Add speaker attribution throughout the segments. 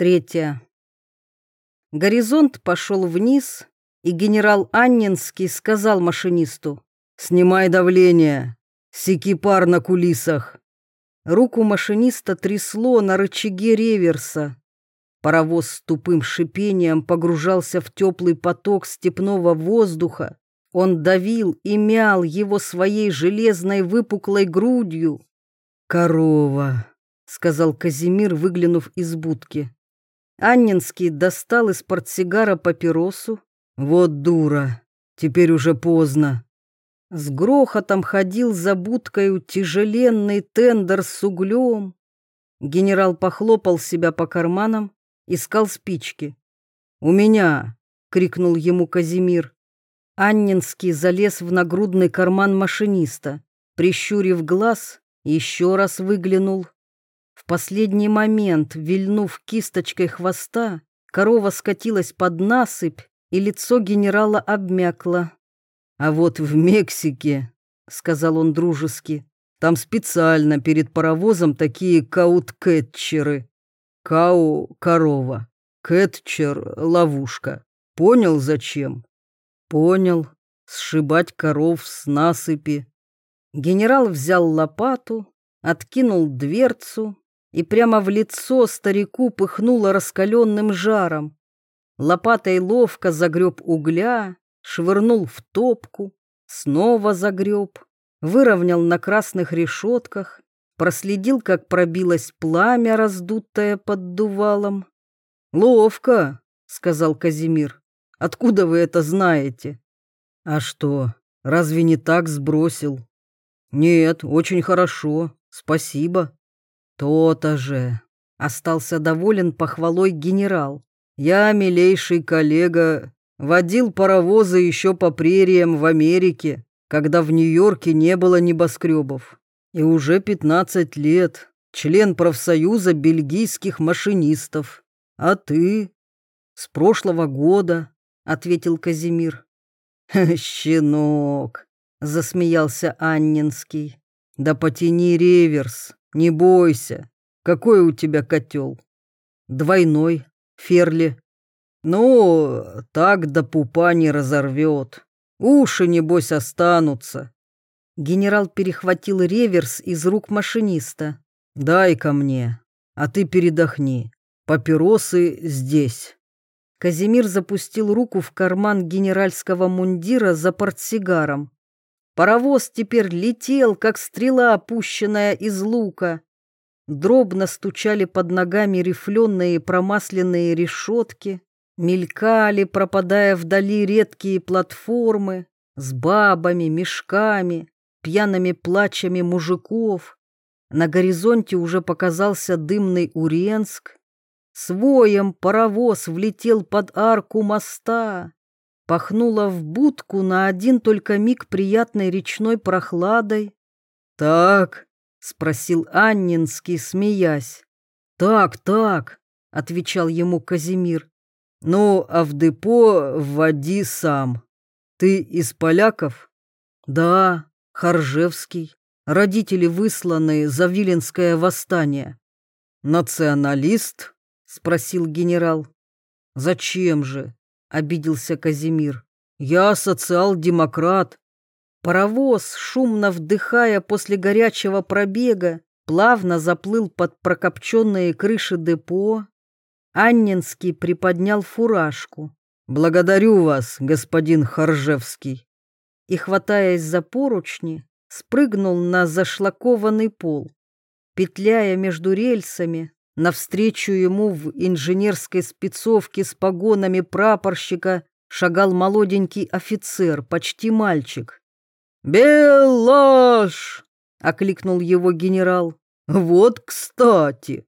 Speaker 1: Третья. Горизонт пошел вниз, и генерал Аннинский сказал машинисту «Снимай давление, секи пар на кулисах». Руку машиниста трясло на рычаге реверса. Паровоз с тупым шипением погружался в теплый поток степного воздуха. Он давил и мял его своей железной выпуклой грудью. «Корова», — сказал Казимир, выглянув из будки. Аннинский достал из портсигара папиросу. «Вот дура, теперь уже поздно». С грохотом ходил за будкою тяжеленный тендер с углем. Генерал похлопал себя по карманам, искал спички. «У меня!» — крикнул ему Казимир. Аннинский залез в нагрудный карман машиниста, прищурив глаз, еще раз выглянул. В последний момент, вильнув кисточкой хвоста, корова скатилась под насыпь, и лицо генерала обмякло. «А вот в Мексике», — сказал он дружески, — «там специально перед паровозом такие кауткетчеры. Кау — корова, кэтчер — ловушка. Понял, зачем?» «Понял. Сшибать коров с насыпи». Генерал взял лопату, откинул дверцу, и прямо в лицо старику пыхнуло раскаленным жаром. Лопатой ловко загреб угля, швырнул в топку, снова загреб, выровнял на красных решетках, проследил, как пробилось пламя, раздутое под дувалом. «Ловко», — сказал Казимир. «Откуда вы это знаете?» «А что, разве не так сбросил?» «Нет, очень хорошо, спасибо». «То-то же!» — остался доволен похвалой генерал. «Я, милейший коллега, водил паровозы еще по прериям в Америке, когда в Нью-Йорке не было небоскребов. И уже пятнадцать лет член профсоюза бельгийских машинистов. А ты?» «С прошлого года», — ответил Казимир. «Щенок!» — засмеялся Аннинский. «Да потяни реверс, не бойся. Какой у тебя котел? Двойной, ферли. Ну, так до пупа не разорвет. Уши, небось, останутся. Генерал перехватил реверс из рук машиниста. дай ко мне, а ты передохни. Папиросы здесь. Казимир запустил руку в карман генеральского мундира за портсигаром. Паровоз теперь летел, как стрела, опущенная из лука. Дробно стучали под ногами рифленые промасленные решетки, мелькали, пропадая вдали редкие платформы с бабами, мешками, пьяными плачами мужиков. На горизонте уже показался дымный Уренск. Своем паровоз влетел под арку моста пахнуло в будку на один только миг приятной речной прохладой. «Так?» — спросил Аннинский, смеясь. «Так, так», — отвечал ему Казимир. «Ну, а в депо вводи сам. Ты из поляков?» «Да, Харжевский. Родители высланы за Виленское восстание». «Националист?» — спросил генерал. «Зачем же? Обиделся Казимир. Я социал-демократ. Паровоз, шумно вдыхая после горячего пробега, плавно заплыл под прокопченные крыши депо. Аннинский приподнял фуражку. «Благодарю вас, господин Харжевский!» И, хватаясь за поручни, спрыгнул на зашлакованный пол. Петляя между рельсами, Навстречу ему в инженерской спецовке с погонами прапорщика шагал молоденький офицер, почти мальчик. «Белаш!» — окликнул его генерал. «Вот кстати!»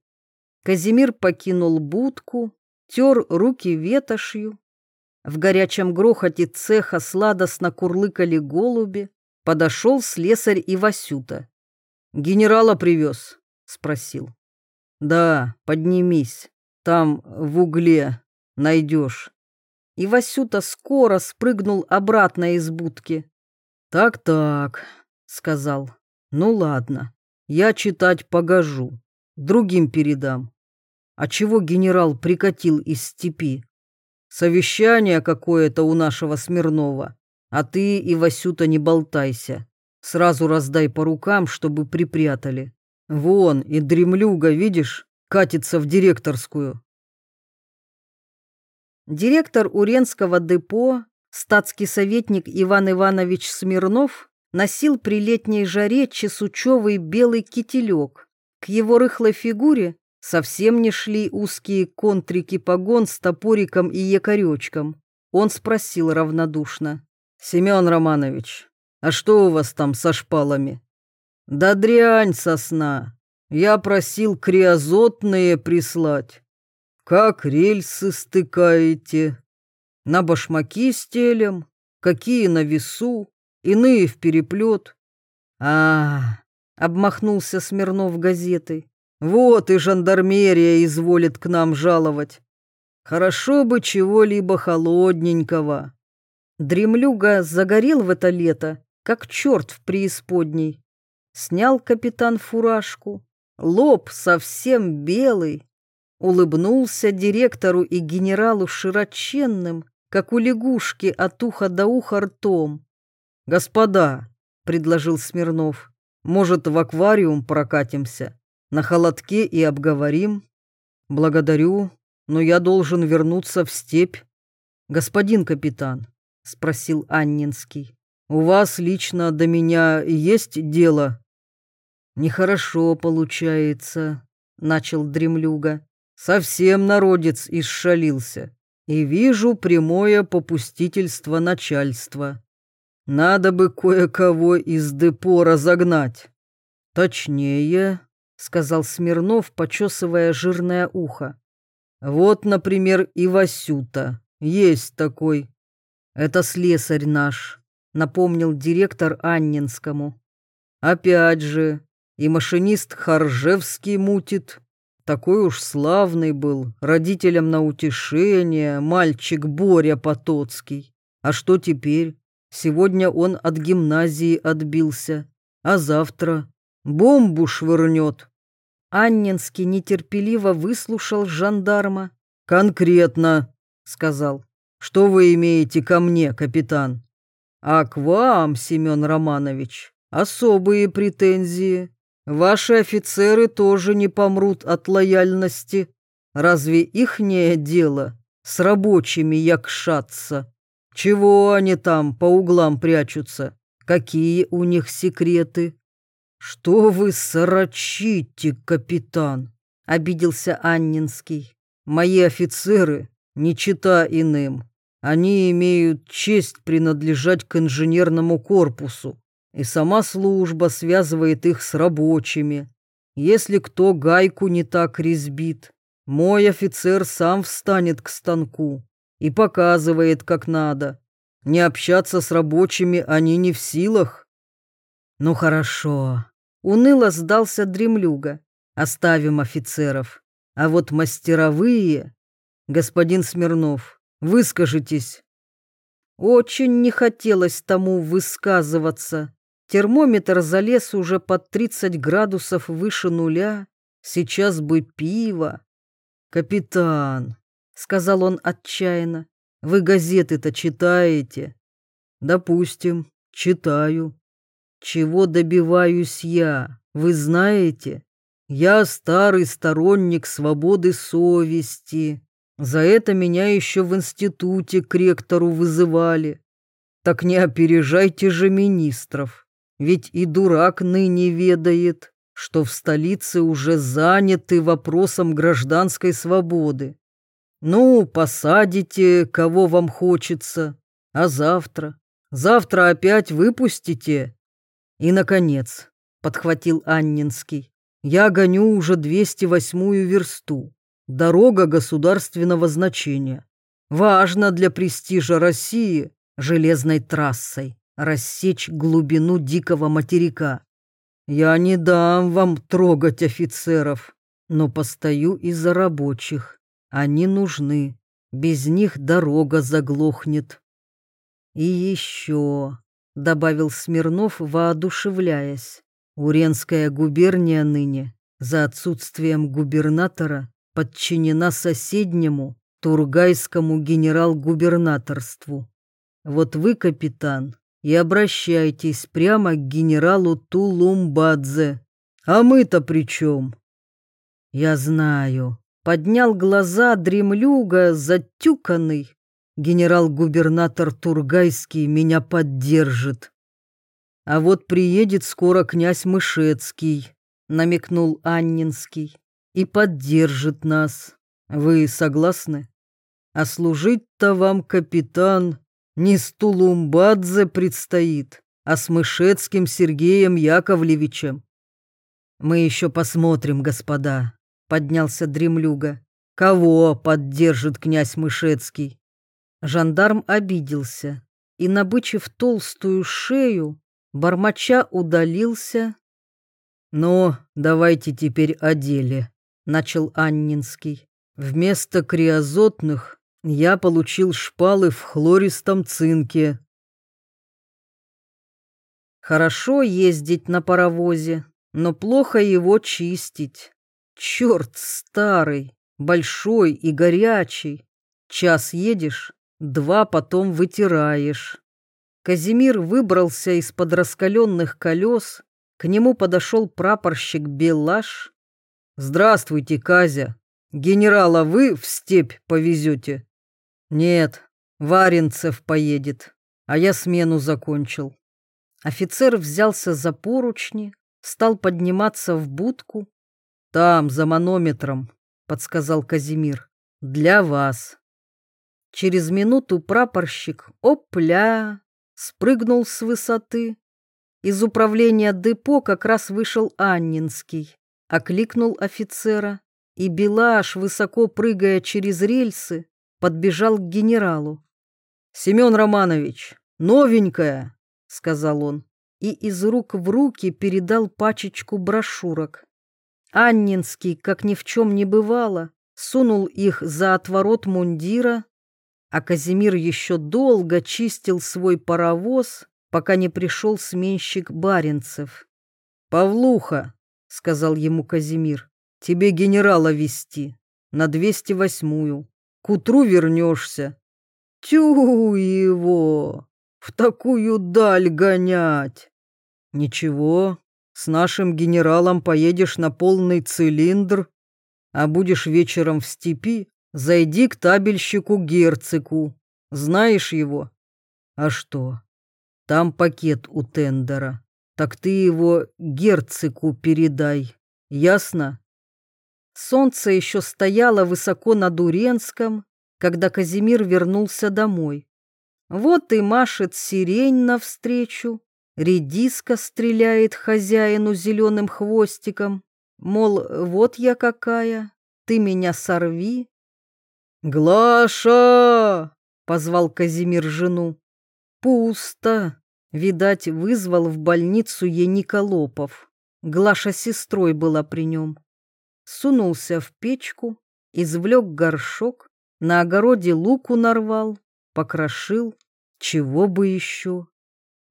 Speaker 1: Казимир покинул будку, тер руки ветошью. В горячем грохоте цеха сладостно курлыкали голуби. Подошел слесарь Ивасюта. «Генерала привез?» — спросил. Да, поднимись. Там в угле найдешь. И Васюта скоро спрыгнул обратно из будки. Так-так, сказал. Ну ладно, я читать погожу. Другим передам. А чего генерал прикатил из степи? Совещание какое-то у нашего Смирнова. А ты и Васюта не болтайся. Сразу раздай по рукам, чтобы припрятали. Вон, и дремлюга, видишь, катится в директорскую. Директор Уренского депо, статский советник Иван Иванович Смирнов, носил при летней жаре чесучевый белый кителек. К его рыхлой фигуре совсем не шли узкие контрики погон с топориком и якоречком. Он спросил равнодушно. «Семен Романович, а что у вас там со шпалами?» «Да дрянь сосна. Я просил криозотные прислать. Как рельсы стыкаете? На башмаки стелем, какие на весу, иные в переплет. А, обмахнулся Смирнов газетой. Вот и жандармерия изволит к нам жаловать. Хорошо бы чего-либо холодненького. Дремлюга загорел в это лето, как черт в преисподней. Снял капитан фуражку, лоб совсем белый, улыбнулся директору и генералу широченным, как у лягушки от уха до уха ртом. «Господа», — предложил Смирнов, — «может, в аквариум прокатимся, на холодке и обговорим?» «Благодарю, но я должен вернуться в степь». «Господин капитан», — спросил Аннинский, — «у вас лично до меня есть дело?» «Нехорошо получается», — начал дремлюга. Совсем народец исшалился. И вижу прямое попустительство начальства. Надо бы кое-кого из депо разогнать. Точнее, сказал Смирнов, почесывая жирное ухо. Вот, например, и Васюта. Есть такой. Это слесарь наш, напомнил директор Аннинскому. Опять же, и машинист Харжевский мутит, такой уж славный был, родителям на утешение, мальчик Боря Потоцкий. А что теперь? Сегодня он от гимназии отбился, а завтра бомбу швырнет. Анненский нетерпеливо выслушал жандарма. «Конкретно», — сказал, — «что вы имеете ко мне, капитан?» «А к вам, Семен Романович, особые претензии. Ваши офицеры тоже не помрут от лояльности. Разве ихнее дело с рабочими якшаться? Чего они там по углам прячутся? Какие у них секреты? Что вы сорочите, капитан? Обиделся Аннинский. Мои офицеры, не чита иным, они имеют честь принадлежать к инженерному корпусу и сама служба связывает их с рабочими. Если кто гайку не так резбит, мой офицер сам встанет к станку и показывает, как надо. Не общаться с рабочими они не в силах. Ну хорошо, уныло сдался дремлюга. Оставим офицеров. А вот мастеровые... Господин Смирнов, выскажитесь. Очень не хотелось тому высказываться. Термометр залез уже под 30 градусов выше нуля. Сейчас бы пиво. «Капитан», — сказал он отчаянно, — «вы газеты-то читаете?» «Допустим, читаю. Чего добиваюсь я, вы знаете? Я старый сторонник свободы совести. За это меня еще в институте к ректору вызывали. Так не опережайте же министров. Ведь и дурак ныне ведает, что в столице уже заняты вопросом гражданской свободы. Ну, посадите, кого вам хочется, а завтра, завтра опять выпустите. И, наконец, подхватил Аннинский, я гоню уже 208-ю версту. Дорога государственного значения. Важно для престижа России железной трассой рассечь глубину дикого материка. Я не дам вам трогать офицеров, но постою из-за рабочих. Они нужны. Без них дорога заглохнет. И еще, — добавил Смирнов, воодушевляясь, Уренская губерния ныне, за отсутствием губернатора, подчинена соседнему Тургайскому генерал-губернаторству. Вот вы, капитан, и обращайтесь прямо к генералу Тулумбадзе. А мы-то при чем? Я знаю. Поднял глаза дремлюга, затюканный. Генерал-губернатор Тургайский меня поддержит. А вот приедет скоро князь Мышецкий, намекнул Аннинский, и поддержит нас. Вы согласны? А служить-то вам, капитан, не с Тулумбадзе предстоит, а с Мышецким Сергеем Яковлевичем. Мы еще посмотрим, господа, поднялся дремлюга. Кого поддержит князь Мышецкий? Жандарм обиделся и, набычив толстую шею, бормоча удалился. «Ну, давайте теперь о деле», — начал Аннинский. «Вместо криозотных я получил шпалы в хлористом цинке». Хорошо ездить на паровозе, но плохо его чистить. Черт старый, большой и горячий. Час едешь, два потом вытираешь. Казимир выбрался из-под раскаленных колес, к нему подошел прапорщик Белаш. «Здравствуйте, Казя. Генерала вы в степь повезете?» «Нет, Варенцев поедет, а я смену закончил». Офицер взялся за поручни, стал подниматься в будку. «Там, за манометром», — подсказал Казимир, — «для вас». Через минуту прапорщик, опля, спрыгнул с высоты. Из управления депо как раз вышел Аннинский, окликнул офицера, и Белаш, высоко прыгая через рельсы, подбежал к генералу. «Семен Романович, новенькая!» — сказал он, и из рук в руки передал пачечку брошюрок. Аннинский, как ни в чем не бывало, сунул их за отворот мундира, а Казимир еще долго чистил свой паровоз, пока не пришел сменщик Баренцев. «Павлуха», — сказал ему Казимир, — «тебе генерала вести на 208-ю. К утру вернешься». «Тю его! В такую даль гонять!» «Ничего, с нашим генералом поедешь на полный цилиндр, а будешь вечером в степи, Зайди к табельщику Герцику. Знаешь его? А что? Там пакет у тендера. Так ты его Герцику передай. Ясно? Солнце еще стояло высоко над Уренском, когда Казимир вернулся домой. Вот и машет сирень навстречу, редиска стреляет хозяину зеленым хвостиком, мол, вот я какая, ты меня сорви, «Глаша!» — позвал Казимир жену. «Пусто!» — видать, вызвал в больницу Ениколопов. Глаша сестрой была при нем. Сунулся в печку, извлек горшок, на огороде луку нарвал, покрошил, чего бы еще.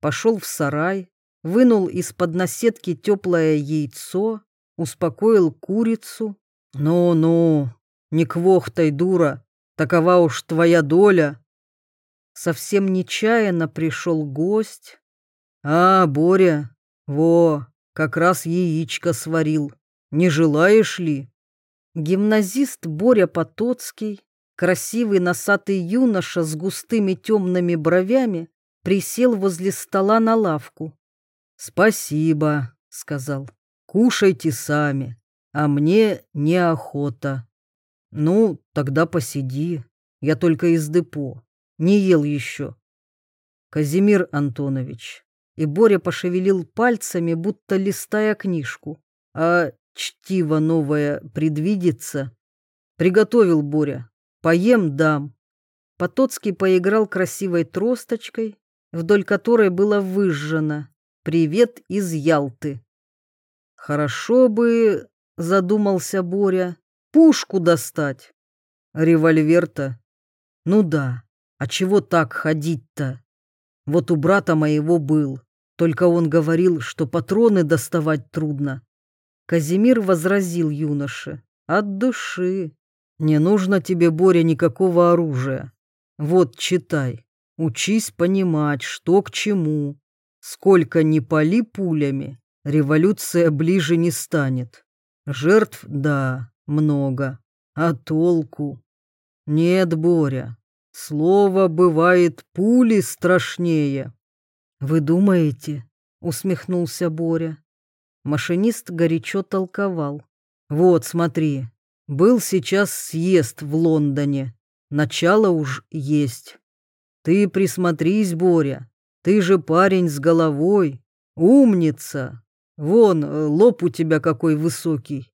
Speaker 1: Пошел в сарай, вынул из-под наседки теплое яйцо, успокоил курицу. «Ну-ну, не квохтай, дура, такова уж твоя доля. Совсем нечаянно пришел гость. А, Боря, во, как раз яичко сварил. Не желаешь ли? Гимназист Боря Потоцкий, красивый носатый юноша с густыми темными бровями, присел возле стола на лавку. «Спасибо», — сказал, — «кушайте сами, а мне неохота». «Ну, тогда посиди. Я только из депо. Не ел еще». «Казимир Антонович». И Боря пошевелил пальцами, будто листая книжку. «А чтиво новое предвидится?» «Приготовил Боря. Поем дам». Потоцкий поиграл красивой тросточкой, вдоль которой было выжжено «Привет из Ялты». «Хорошо бы», — задумался Боря, Пушку достать. Револьвер-то? Ну да. А чего так ходить-то? Вот у брата моего был. Только он говорил, что патроны доставать трудно. Казимир возразил юноше. От души. Не нужно тебе, Боря, никакого оружия. Вот, читай. Учись понимать, что к чему. Сколько ни пали пулями, революция ближе не станет. Жертв, да, много. А толку? Нет, Боря, слово бывает пули страшнее. Вы думаете? Усмехнулся Боря. Машинист горячо толковал. Вот, смотри, был сейчас съезд в Лондоне. Начало уж есть. Ты присмотрись, Боря. Ты же парень с головой. Умница. Вон, э, лоб у тебя какой высокий.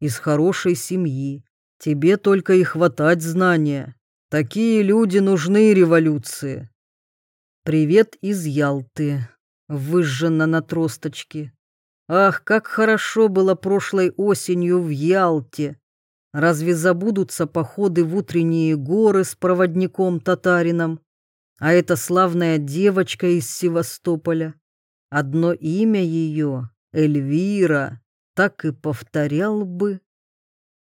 Speaker 1: Из хорошей семьи. Тебе только и хватать знания. Такие люди нужны революции. Привет из Ялты. Выжжено на тросточке. Ах, как хорошо было прошлой осенью в Ялте. Разве забудутся походы в утренние горы с проводником-татарином? А эта славная девочка из Севастополя. Одно имя ее, Эльвира, так и повторял бы.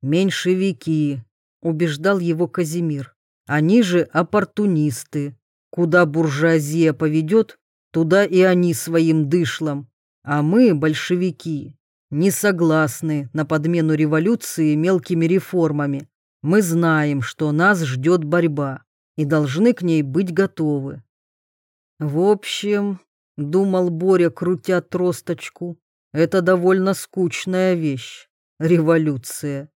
Speaker 1: «Меньшевики», — убеждал его Казимир. «Они же оппортунисты. Куда буржуазия поведет, туда и они своим дышлом. А мы, большевики, не согласны на подмену революции мелкими реформами. Мы знаем, что нас ждет борьба и должны к ней быть готовы. В общем, думал Боря, крутя тросточку, это довольно скучная вещь — революция.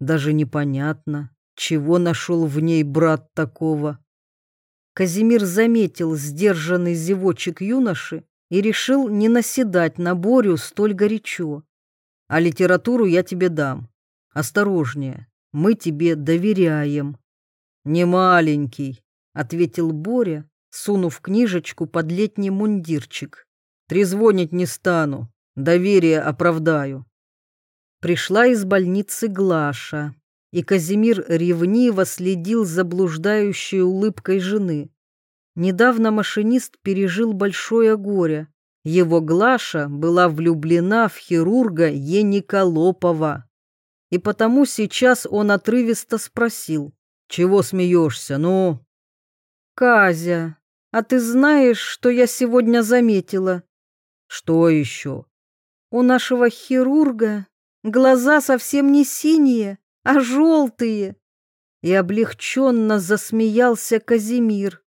Speaker 1: Даже непонятно, чего нашел в ней брат такого. Казимир заметил сдержанный зевочек юноши и решил не наседать на Борю столь горячо. А литературу я тебе дам. Осторожнее, мы тебе доверяем. Не маленький, ответил Боря, сунув книжечку под летний мундирчик. Трезвонить не стану, доверие оправдаю. Пришла из больницы Глаша, и Казимир ревниво следил за блуждающей улыбкой жены. Недавно машинист пережил большое горе. Его Глаша была влюблена в хирурга Ениколопова. И потому сейчас он отрывисто спросил, «Чего смеешься, ну?» «Казя, а ты знаешь, что я сегодня заметила?» «Что еще?» «У нашего хирурга глаза совсем не синие, а желтые». И облегченно засмеялся Казимир.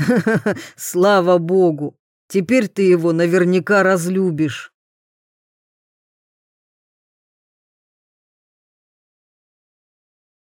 Speaker 1: «Слава богу! Теперь ты его наверняка разлюбишь.